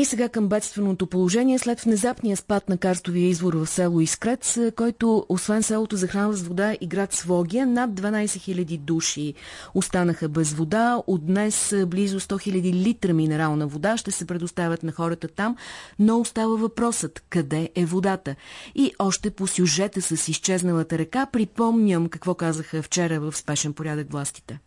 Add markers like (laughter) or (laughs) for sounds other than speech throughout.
И сега към бедственото положение след внезапния спад на карстовия извор в село Искрец, който освен селото захранва с вода и град Свогия, над 12 000 души останаха без вода. От днес близо 100 000 литра минерална вода ще се предоставят на хората там, но остава въпросът къде е водата. И още по сюжета с изчезналата река припомням какво казаха вчера в спешен порядък властите.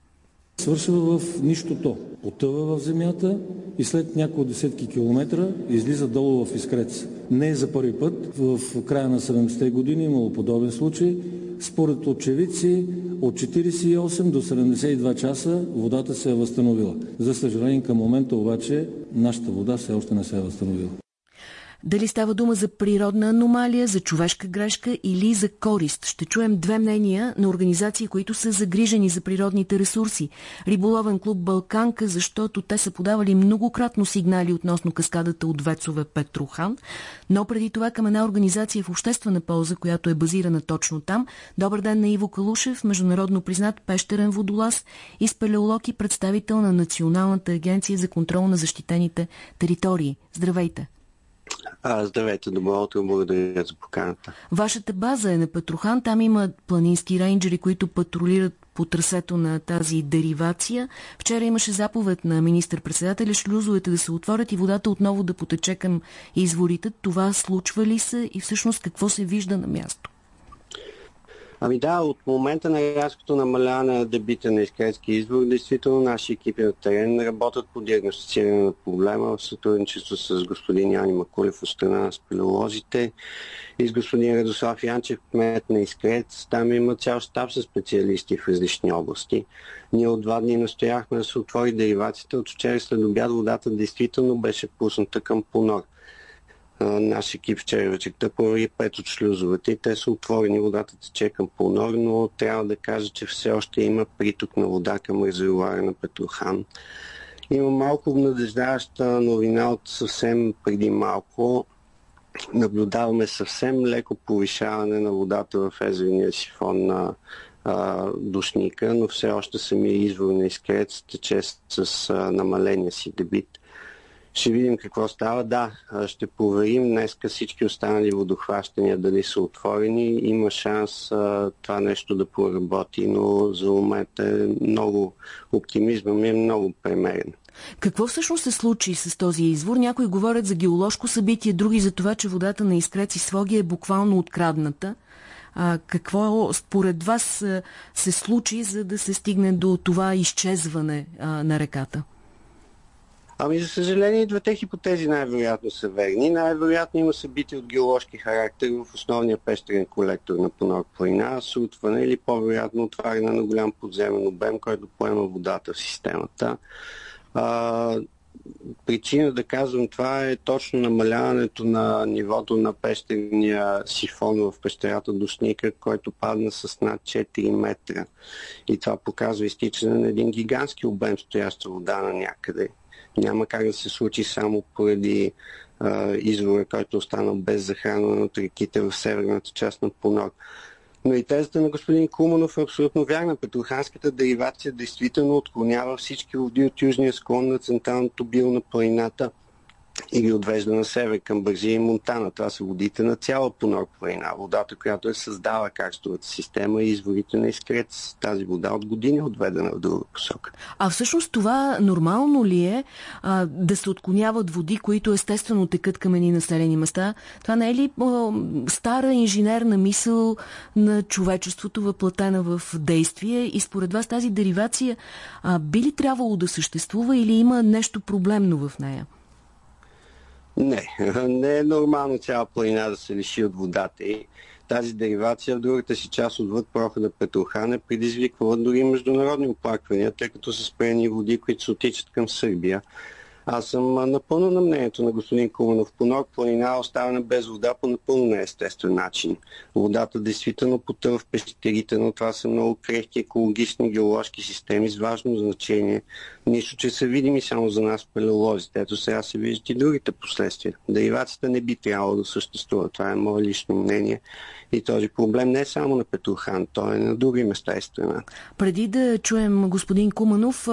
Свършва в нищото. Потъва в земята и след няколко десетки километра излиза долу в Искрец. Не е за първи път. В края на 70-те години имало подобен случай. Според очевидци от 48 до 72 часа водата се е възстановила. За съжаление към момента обаче нашата вода все още не се е възстановила. Дали става дума за природна аномалия, за човешка грешка или за корист? Ще чуем две мнения на организации, които са загрижени за природните ресурси. Риболовен клуб Балканка, защото те са подавали многократно сигнали относно каскадата от Вецове Петрохан, но преди това към една организация в обществена полза, която е базирана точно там. Добър ден на Иво Калушев, международно признат пещерен водолаз и спелеолог и представител на Националната агенция за контрол на защитените територии. Здравейте! А, здравейте, добро утро, благодаря за поканата. Вашата база е на Петрохан, там има планински рейнджери, които патрулират по трасето на тази деривация. Вчера имаше заповед на министър-председателя шлюзовете да се отворят и водата отново да потече към изворите. Това случва ли се и всъщност какво се вижда на място? Ами да, от момента на рязкото намаляване на дебита на изкретски извор, действително наши екипи на терен работят по диагностициране на проблема в сътрудничество с господин Яни Макулев от страна на спелеолозите и с господин Радослав Янчев, кмет на Искрец. Там има цял щаб с специалисти в различни области. Ние от два дни настояхме да се отвори деривацията. От вчера след обяд водата действително беше пусната към понор наш екип вчера вечерта провери пет от шлюзовете и те са отворени, водата тече към Полнор, но трябва да кажа, че все още има приток на вода към резервуара на Петрохан. Има малко обнадеждаваща новина от съвсем преди малко. Наблюдаваме съвсем леко повишаване на водата в езерния сифон на а, душника, но все още самия извор на изкрец тече с а, намаления си дебит. Ще видим какво става. Да, ще проверим днеска всички останали водохващания дали са отворени. Има шанс а, това нещо да проработи, но за момента е много оптимизма ми е много премерен. Какво всъщност се случи с този извор? Някои говорят за геоложко събитие, други за това, че водата на изкреци своги е буквално открадната. А, какво според вас се случи, за да се стигне до това изчезване а, на реката? Ами, за съжаление, двете хипотези най-вероятно са верни. Най-вероятно има събития от геоложки характер в основния пещерен колектор на Понор планина, срутване или по-вероятно отваряне на голям подземен обем, който поема водата в системата. А, причина да казвам това е точно намаляването на нивото на пещерния сифон в пещерата Душника, който падна с над 4 метра. И това показва изтичане на един гигантски обем стояща вода на някъде няма как да се случи само поради а, извора, който остана без захранване от реките в северната част на Понор. Но и тезата на господин Куманов е абсолютно вярна. Петроханската деривация действително отклонява всички води от южния склон на централното бил на планината – и ги отвежда на север към Бразилия и Монтана. Това са водите на цяла Понор планина. Водата, която е създала карстовата система и изворите на изкрец. Тази вода от години е отведена в друга посока. А всъщност това нормално ли е а, да се отклоняват води, които естествено текат към едни населени места? Това не е ли а, стара инженерна мисъл на човечеството въплатена в действие и според вас тази деривация а, би ли трябвало да съществува или има нещо проблемно в нея? Не, (laughs) не е нормално цяла планина да се лиши от водата и тази деривация в другата си част отвъд прохода Петрохан е предизвиквала дори международни оплаквания, тъй като са спрени води, които се отичат към Сърбия. Аз съм напълно на мнението на господин Куманов. Понор планина е оставена без вода по напълно неестествен начин. Водата действително потъва в пещерите, но това са много крехки екологични геоложки системи с важно значение. Нищо, че са видими само за нас палеолозите. Ето сега се виждат и другите последствия. Деривацията не би трябвало да съществува. Това е мое лично мнение. И този проблем не е само на Петрохан, той е на други места и страна. Преди да чуем господин Куманов,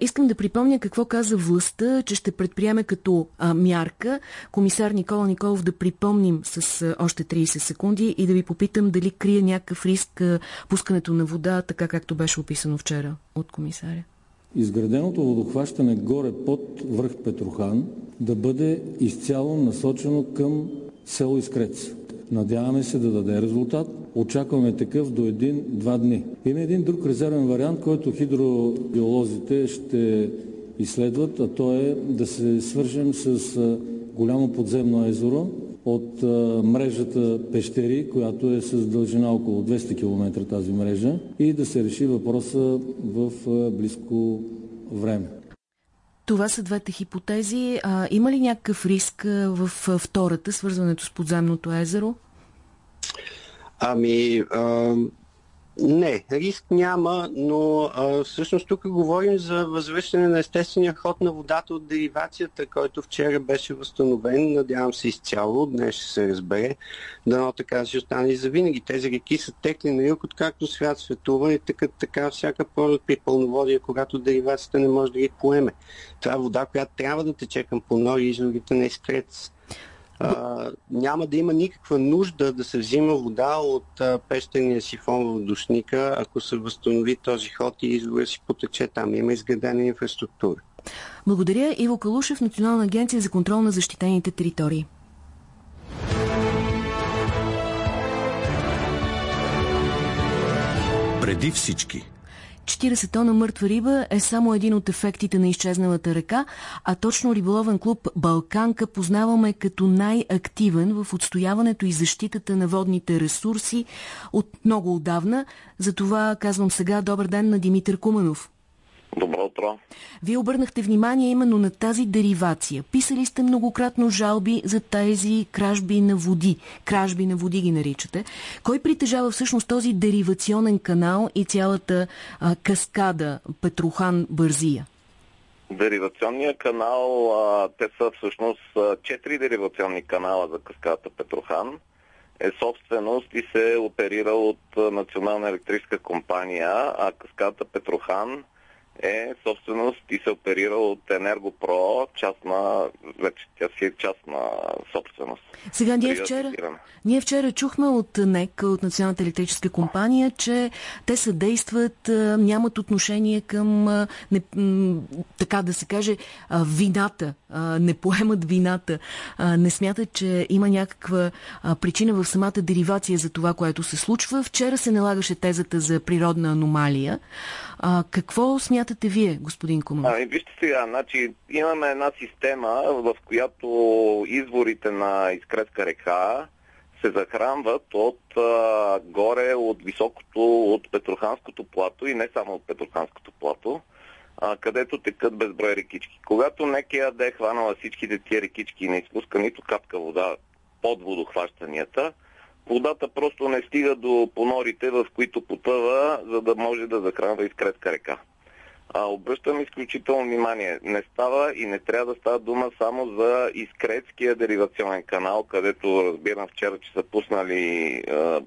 искам да припомня какво каза властта казва, че ще предприеме като а, мярка. Комисар Никола Николов да припомним с а, още 30 секунди и да ви попитам дали крие някакъв риск а, пускането на вода, така както беше описано вчера от комисаря. Изграденото водохващане горе под връх Петрохан да бъде изцяло насочено към село Искрец. Надяваме се да даде резултат. Очакваме такъв до един-два дни. Има един друг резервен вариант, който хидрогеолозите ще изследват, а то е да се свържем с голямо подземно езеро от мрежата Пещери, която е с дължина около 200 км тази мрежа и да се реши въпроса в близко време. Това са двете хипотези. А, има ли някакъв риск в втората, свързването с подземното езеро? Ами, а, не, риск няма, но а, всъщност тук говорим за възвръщане на естествения ход на водата от деривацията, който вчера беше възстановен. Надявам се изцяло, днес ще се разбере. Дано така ще остане и за винаги. Тези реки са текли на юг, откакто свят светува и така, така всяка пролет при пълноводие, когато деривацията не може да ги поеме. Това е вода, която трябва да тече към понори изворите на изкрец а, няма да има никаква нужда да се взима вода от а, пещерния сифон в душника, ако се възстанови този ход и извора си потече там. Има изградена инфраструктура. Благодаря. Иво Калушев, Национална агенция за контрол на защитените територии. Преди всички 40 тона мъртва риба е само един от ефектите на изчезналата река, а точно риболовен клуб Балканка познаваме като най-активен в отстояването и защитата на водните ресурси от много отдавна. Затова казвам сега добър ден на Димитър Куманов. Добро утро. Вие обърнахте внимание именно на тази деривация. Писали сте многократно жалби за тези кражби на води. Кражби на води ги наричате. Кой притежава всъщност този деривационен канал и цялата а, каскада Петрохан-Бързия? Деривационния канал, а, те са всъщност четири деривационни канала за каскадата Петрохан е собственост и се оперира от Национална електрическа компания, а каскадата Петрохан е собственост и се оперира от Енергопро, частна, вече тя си е частна собственост. Сега ние вчера, ние вчера чухме от НЕК, от Националната електрическа компания, че те съдействат, нямат отношение към, не, така да се каже, вината, не поемат вината, не смятат, че има някаква причина в самата деривация за това, което се случва. Вчера се налагаше тезата за природна аномалия. Какво смятате вие, господин Куман? Ами, вижте сега, значи, имаме една система, в която изворите на Искретска река се захранват от а, горе, от високото, от Петроханското плато и не само от Петроханското плато, а, където текат безброй рекички. Когато да е хванала всичките тия рекички и не изпуска нито капка вода под водохващанията, водата просто не стига до понорите, в които потъва, за да може да захранва изкретска река. А, обръщам изключително внимание. Не става и не трябва да става дума само за изкретския деривационен канал, където разбирам вчера, че са пуснали а,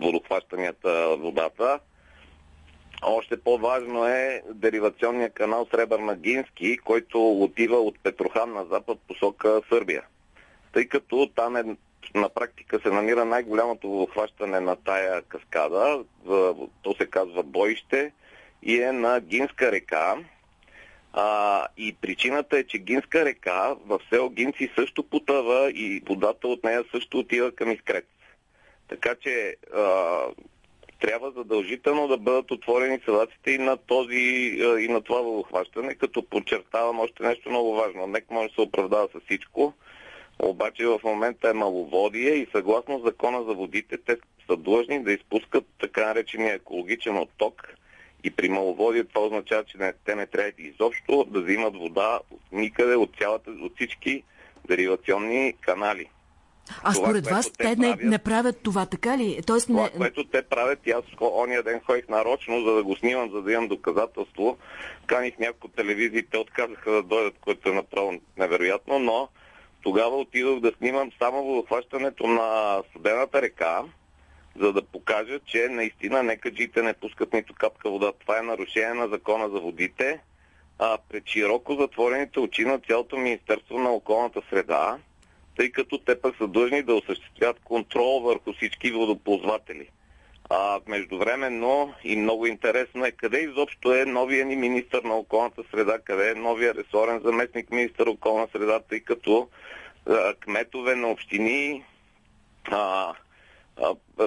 водохващанията водата. Още по-важно е деривационния канал Сребърна-Гински, който отива от Петрохан на запад посока Сърбия. Тъй като там е на практика се намира най-голямото водохващане на тая каскада. То се казва Бойще и е на Гинска река. А, и причината е, че Гинска река в село Гинци също потъва и водата от нея също отива към Искрец. Така че а, трябва задължително да бъдат отворени салатите и на, този, и на това водохващане, като подчертавам още нещо много важно. Нек може да се оправдава с всичко, обаче в момента е маловодие и съгласно закона за водите те са длъжни да изпускат така наречения екологичен отток и при маловодие това означава, че не, те не трябва изобщо да взимат вода никъде от, цялата, от всички деривационни канали. А това, според вас те, не, правят, не правят това, така ли? Тоест, това, не... което те правят, и аз ония ден ходих нарочно, за да го снимам, за да имам доказателство. Каних няколко телевизии, те отказаха да дойдат, което е направо невероятно, но тогава отидох да снимам само водохващането на студената река, за да покажа, че наистина нека джите не пускат нито капка вода. Това е нарушение на закона за водите. а, пред широко затворените очи на цялото Министерство на околната среда, тъй като те пък са длъжни да осъществят контрол върху всички водоползватели. А, междувременно и много интересно е къде изобщо е новия ни министър на околната среда, къде е новия ресорен заместник министър на околна среда, тъй като а, кметове на общини, а,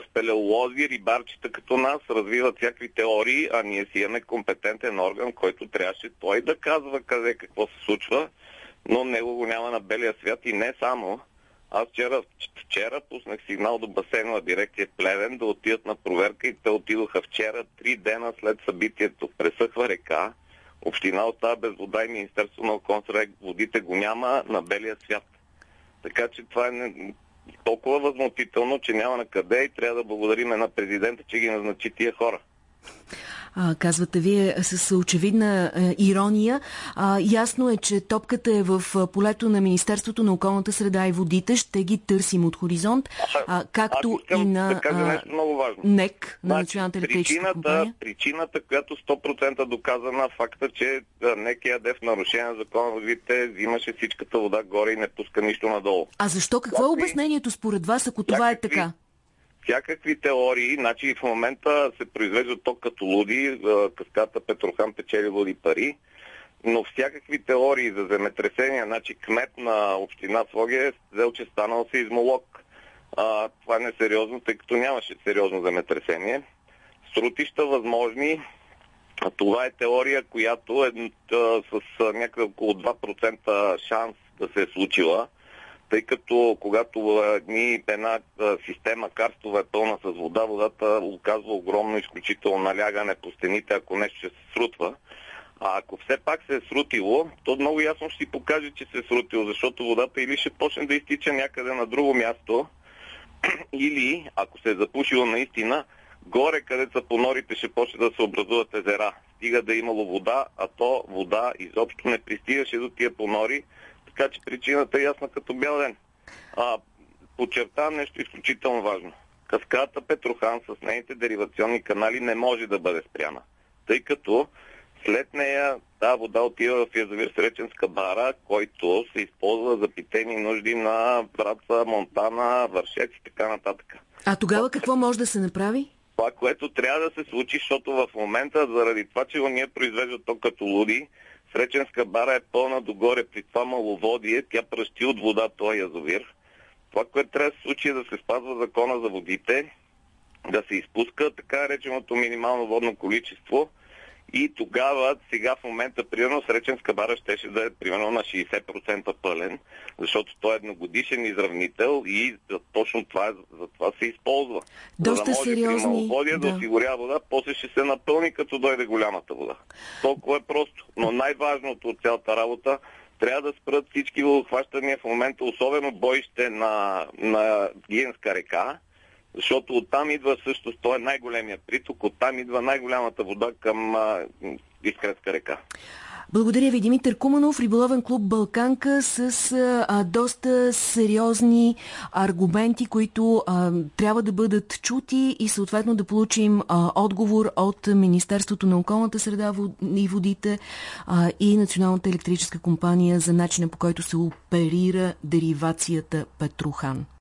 спелеолози, рибарчета като нас развиват всякакви теории, а ние си имаме компетентен орган, който трябваше той да казва къде какво се случва, но него го няма на белия свят и не само. Аз вчера, вчера пуснах сигнал до басейнова дирекция Плевен да отидат на проверка и те отидоха вчера, три дена след събитието. Пресъхва река, община остава без вода и Министерство на околната водите го няма на белия свят. Така че това е толкова възмутително, че няма на къде и трябва да благодарим на президента, че ги назначи тия хора а, казвате вие с очевидна а, ирония. А, ясно е, че топката е в полето на Министерството на околната среда и водите. Ще ги търсим от хоризонт, а, както и на да кажа нещо много важно. НЕК, на значи, Националната електрическа компания. Причината, която 100% доказана факта, че НЕК яде в нарушение на закона водите, взимаше всичката вода горе и не пуска нищо надолу. А защо? Какво е обяснението според вас, ако това е така? Всякакви теории, значи в момента се произвежда ток като луди, каската Петрохан печели луди пари, но всякакви теории за земетресения, значи кмет на община Своге е взел, че станал измолог. А, това е сериозно, тъй като нямаше сериозно земетресение. Срутища възможни, а това е теория, която е с някъде около 2% шанс да се е случила тъй като когато ни една система карстова е пълна с вода, водата оказва огромно изключително налягане по стените, ако нещо ще се срутва. А ако все пак се е срутило, то много ясно ще си покаже, че се е срутило, защото водата или ще почне да изтича някъде на друго място, (clears throat) или, ако се е запушило наистина, горе, където са понорите, ще почне да се образуват езера. Стига да е имало вода, а то вода изобщо не пристигаше до тия понори, така че причината е ясна като бял ден. А, подчертавам нещо изключително важно. Каската Петрохан с нейните деривационни канали не може да бъде спряна, тъй като след нея тази вода отива в язовир Среченска бара, който се използва за питени нужди на Враца, Монтана, Вършец и така нататък. А тогава какво може да се направи? Това, което трябва да се случи, защото в момента, заради това, че ние произвеждат то като луди, Среченска бара е пълна догоре при това маловодие, тя пръщи от вода този язовир. Това, което трябва да се случи е да се спазва закона за водите, да се изпуска така реченото минимално водно количество – и тогава, сега в момента, примерно, Среченска бара щеше да е примерно на 60% пълен, защото той е едногодишен изравнител и за точно това, за това се използва. Доста за да може сериозни. При да. да осигурява вода, после ще се напълни, като дойде голямата вода. Толкова е просто. Но най-важното от цялата работа трябва да спрат всички водохващания в момента, особено боище на, на Гиенска река, защото оттам идва също, той е най-големия приток, оттам идва най-голямата вода към Искрецка река. Благодаря ви, Димитър Куманов, риболовен клуб Балканка с а, доста сериозни аргументи, които а, трябва да бъдат чути и съответно да получим а, отговор от Министерството на околната среда и водите а, и Националната електрическа компания за начина по който се оперира деривацията Петрухан.